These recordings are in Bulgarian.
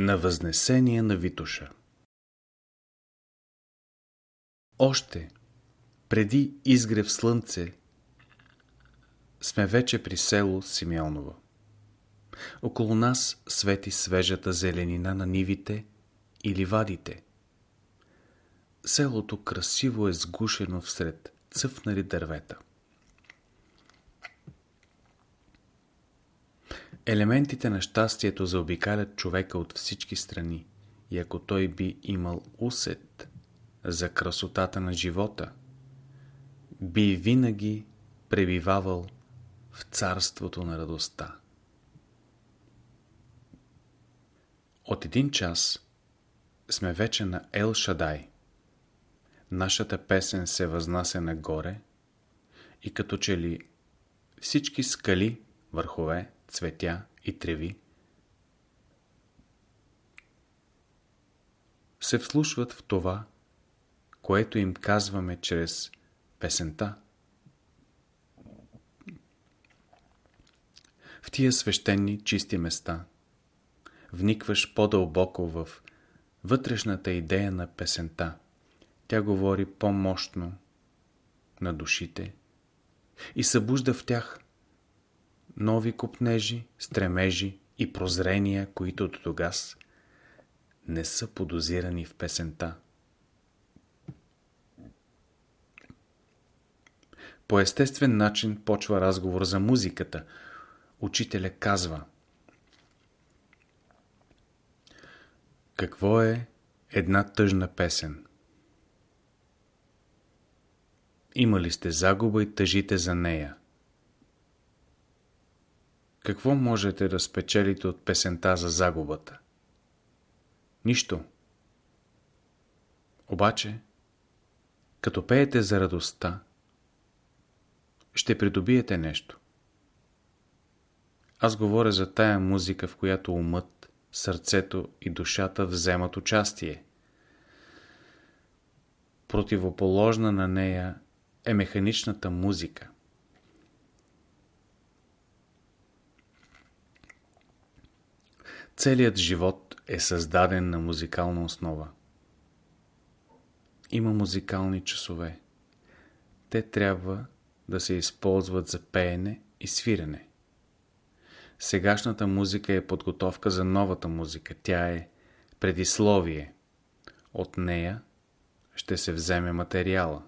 На възнесение на Витуша Още преди изгрев слънце сме вече при село Симеоново. Около нас свети свежата зеленина на нивите и ливадите. Селото красиво е сгушено всред цъфнали дървета. Елементите на щастието заобикалят човека от всички страни и ако той би имал усет за красотата на живота, би винаги пребивавал в царството на радостта. От един час сме вече на Ел Шадай. Нашата песен се възнася нагоре и като че ли всички скали, върхове, цветя и треви се вслушват в това, което им казваме чрез песента. В тия свещени чисти места вникваш по-дълбоко в вътрешната идея на песента. Тя говори по-мощно на душите и събужда в тях нови купнежи, стремежи и прозрения, които до тогас не са подозирани в песента. По естествен начин почва разговор за музиката. Учителя казва Какво е една тъжна песен? Имали сте загуба и тъжите за нея. Какво можете да спечелите от песента за загубата? Нищо. Обаче, като пеете за радостта, ще придобиете нещо. Аз говоря за тая музика, в която умът, сърцето и душата вземат участие. Противоположна на нея е механичната музика – Целият живот е създаден на музикална основа. Има музикални часове. Те трябва да се използват за пеене и свирене. Сегашната музика е подготовка за новата музика. Тя е предисловие. От нея ще се вземе материала.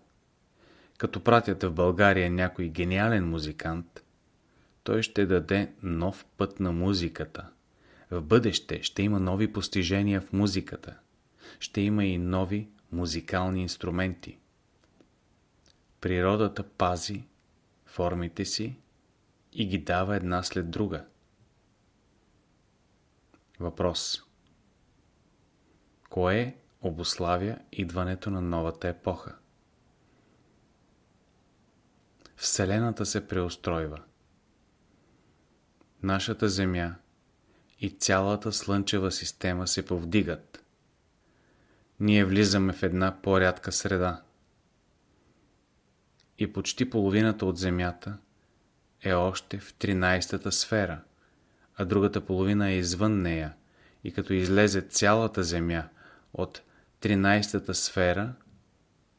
Като пратят в България някой гениален музикант, той ще даде нов път на музиката – в бъдеще ще има нови постижения в музиката. Ще има и нови музикални инструменти. Природата пази формите си и ги дава една след друга. Въпрос Кое обославя идването на новата епоха? Вселената се преустройва. Нашата Земя – и цялата слънчева система се повдигат. Ние влизаме в една по-рядка среда. И почти половината от Земята е още в 13-та сфера, а другата половина е извън нея. И като излезе цялата Земя от 13-та сфера,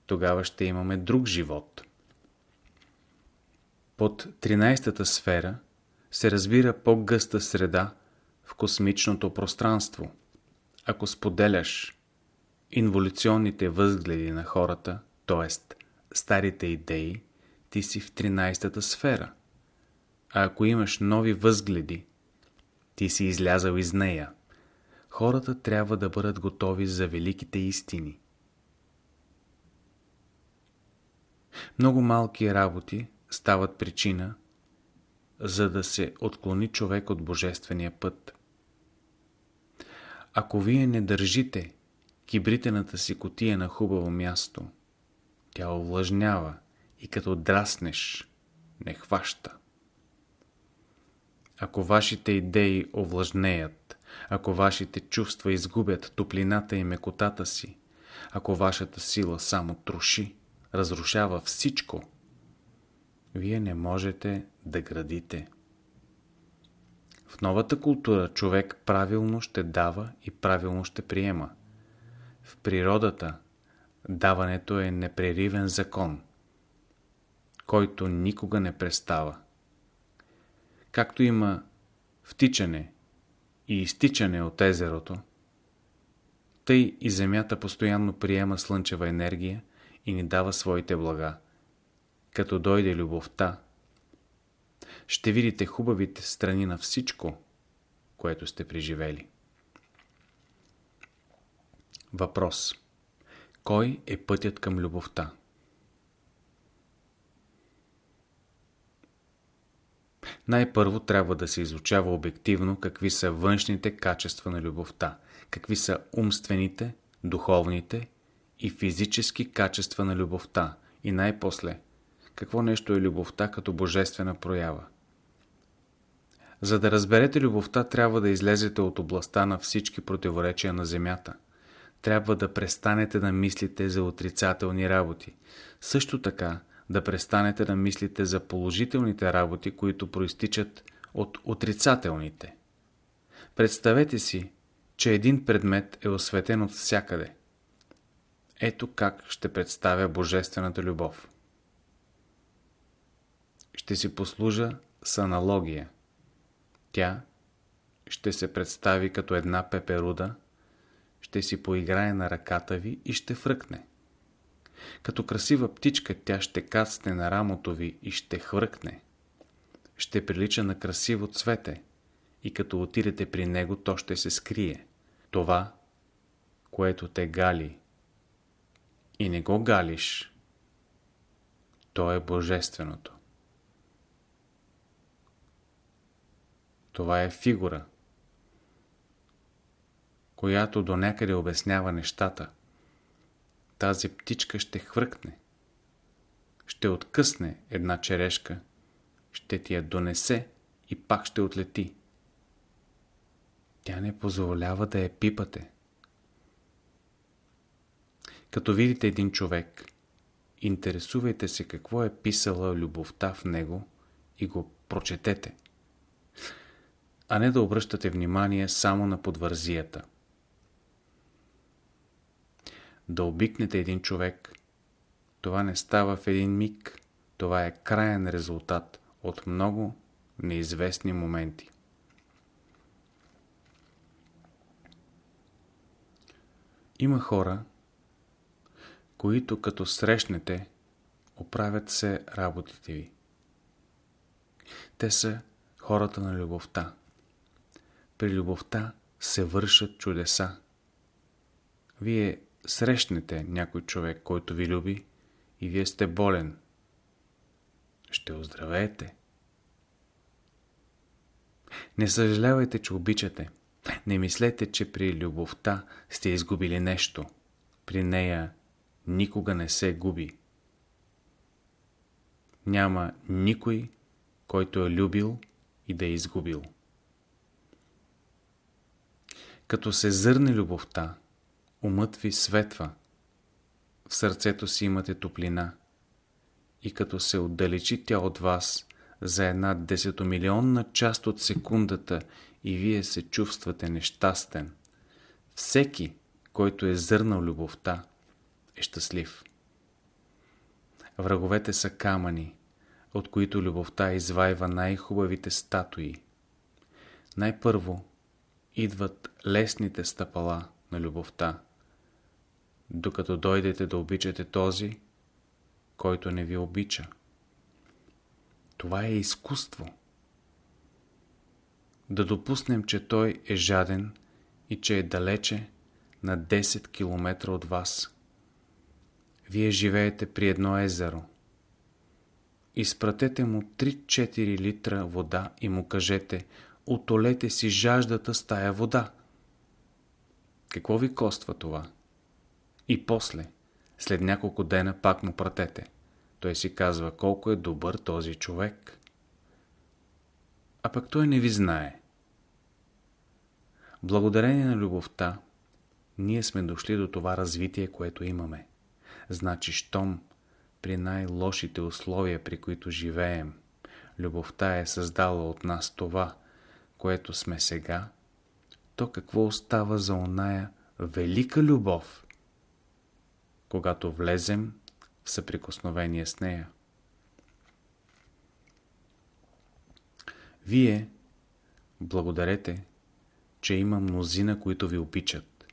тогава ще имаме друг живот. Под 13-та сфера се разбира по-гъста среда, в космичното пространство. Ако споделяш инволюционните възгледи на хората, т.е. старите идеи, ти си в 13-та сфера. А ако имаш нови възгледи, ти си излязал из нея. Хората трябва да бъдат готови за великите истини. Много малки работи стават причина, за да се отклони човек от божествения път. Ако вие не държите кибритената си котия на хубаво място, тя овлажнява и като драснеш, не хваща. Ако вашите идеи овлажнеят, ако вашите чувства изгубят топлината и мекотата си, ако вашата сила само троши, разрушава всичко, вие не можете да градите. В новата култура човек правилно ще дава и правилно ще приема. В природата даването е непреривен закон, който никога не престава. Както има втичане и изтичане от езерото, тъй и Земята постоянно приема слънчева енергия и ни дава своите блага. Като дойде любовта, ще видите хубавите страни на всичко, което сте преживели. Въпрос. Кой е пътят към любовта? Най-първо трябва да се изучава обективно какви са външните качества на любовта, какви са умствените, духовните и физически качества на любовта и най-после какво нещо е любовта като божествена проява. За да разберете любовта, трябва да излезете от областта на всички противоречия на Земята. Трябва да престанете да мислите за отрицателни работи. Също така, да престанете да мислите за положителните работи, които проистичат от отрицателните. Представете си, че един предмет е осветен от всякъде. Ето как ще представя Божествената любов. Ще си послужа с аналогия. Тя ще се представи като една пеперуда, ще си поиграе на ръката ви и ще фръкне. Като красива птичка тя ще кацне на рамото ви и ще хвъркне. Ще прилича на красиво цвете и като отидете при него, то ще се скрие. Това, което те гали и не го галиш, то е божественото. Това е фигура, която до някъде обяснява нещата. Тази птичка ще хвъркне, ще откъсне една черешка, ще ти я донесе и пак ще отлети. Тя не позволява да я пипате. Като видите един човек, интересувайте се какво е писала любовта в него и го прочетете а не да обръщате внимание само на подвързията. Да обикнете един човек, това не става в един миг, това е краен резултат от много неизвестни моменти. Има хора, които като срещнете, оправят се работите ви. Те са хората на любовта. При любовта се вършат чудеса. Вие срещнете някой човек, който ви люби и вие сте болен. Ще оздравеете. Не съжалявайте, че обичате. Не мислете, че при любовта сте изгубили нещо. При нея никога не се губи. Няма никой, който е любил и да е изгубил. Като се зърне любовта, умът ви светва, в сърцето си имате топлина и като се отдалечи тя от вас за една десетомилионна част от секундата и вие се чувствате нещастен, всеки, който е зърнал любовта, е щастлив. Враговете са камъни, от които любовта извайва най-хубавите статуи. Най-първо идват лесните стъпала на любовта, докато дойдете да обичате този, който не ви обича. Това е изкуство. Да допуснем, че той е жаден и че е далече на 10 км от вас. Вие живеете при едно езеро. Изпратете му 3-4 литра вода и му кажете – отолете си жаждата с тая вода. Какво ви коства това? И после, след няколко дена, пак му пратете. Той си казва колко е добър този човек. А пък той не ви знае. Благодарение на любовта, ние сме дошли до това развитие, което имаме. Значи, щом при най-лошите условия, при които живеем, любовта е създала от нас това, което сме сега, то какво остава за оная велика любов, когато влезем в съприкосновение с нея? Вие благодарете, че има мнозина, които ви обичат,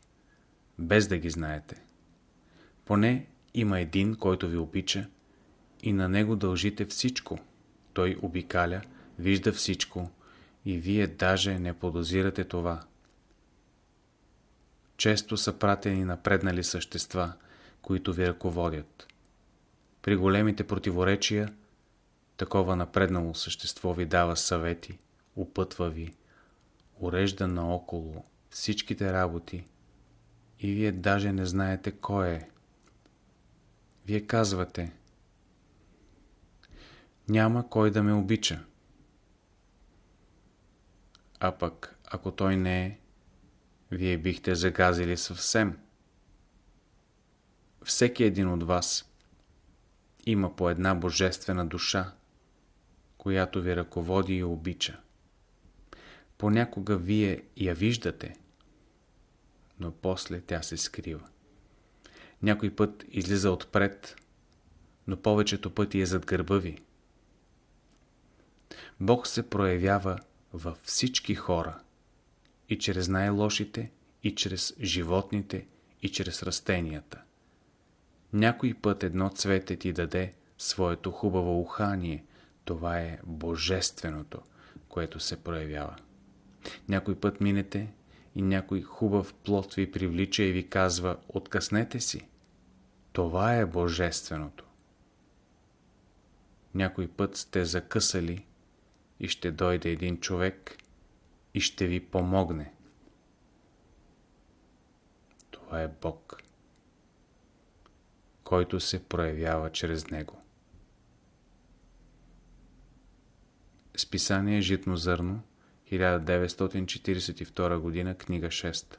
без да ги знаете. Поне има един, който ви обича и на него дължите всичко. Той обикаля, вижда всичко и вие даже не подозирате това. Често са пратени напреднали същества, които ви ръководят. При големите противоречия, такова напреднало същество ви дава съвети, опътва ви, урежда наоколо всичките работи и вие даже не знаете кой е. Вие казвате Няма кой да ме обича. А пък, ако той не е, вие бихте загазили съвсем. Всеки един от вас има по една божествена душа, която ви ръководи и обича. Понякога вие я виждате, но после тя се скрива. Някой път излиза отпред, но повечето пъти е зад гърба ви. Бог се проявява във всички хора. И чрез най-лошите, и чрез животните, и чрез растенията. Някой път едно цвете ти даде своето хубаво ухание. Това е божественото, което се проявява. Някой път минете и някой хубав плод ви привлича и ви казва «Откъснете си». Това е божественото. Някой път сте закъсали и ще дойде един човек и ще ви помогне. Това е Бог, който се проявява чрез Него. Списание Житно зърно 1942 година, книга 6